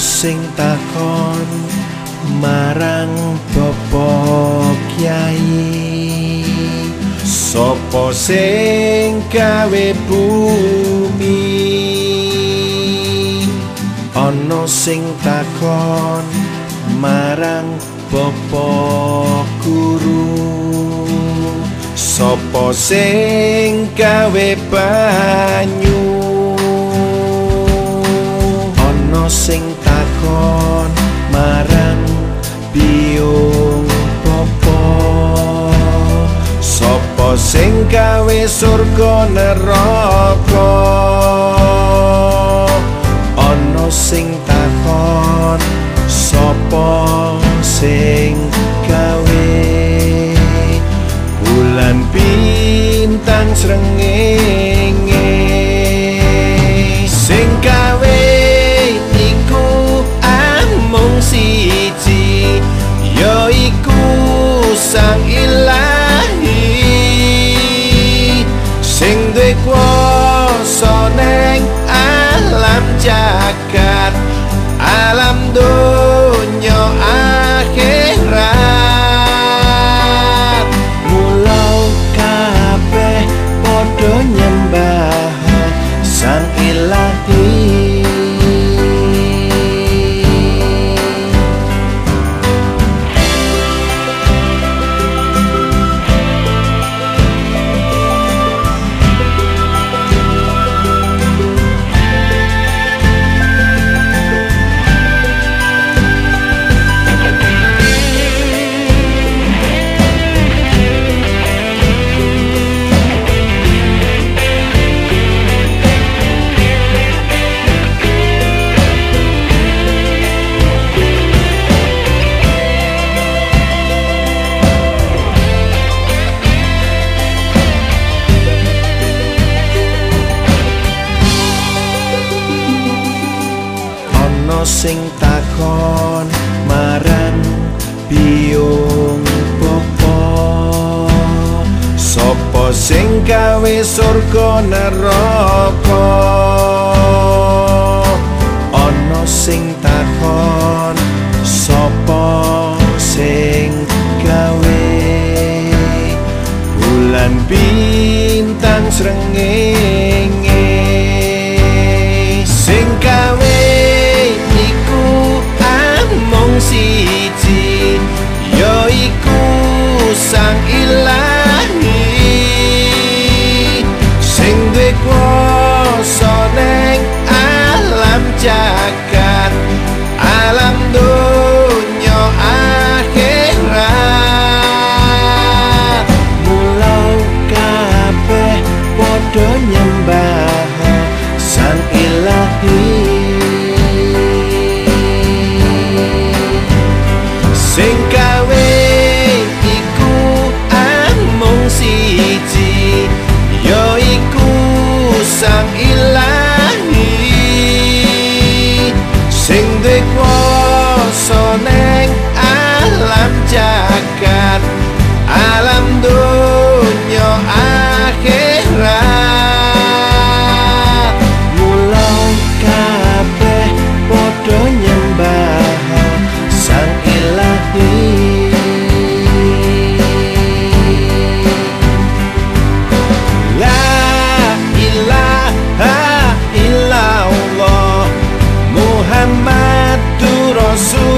sing takon marang bapa kyai. Sapa sing gawe bumi? Ana sing takon marang bapa guru. Sapa sing gawe banyu? Ana sing takon marang biung bapa sapa sing gawe surga neraka? Ana sing takon sapa sing gawe? Bulan bintang srengenge yo iku sang ilang sing takon marang biung bapa sapa sing gawe surga neraka? Ana sing takon sapa sing gawe? Bulan bintang srengenge soon.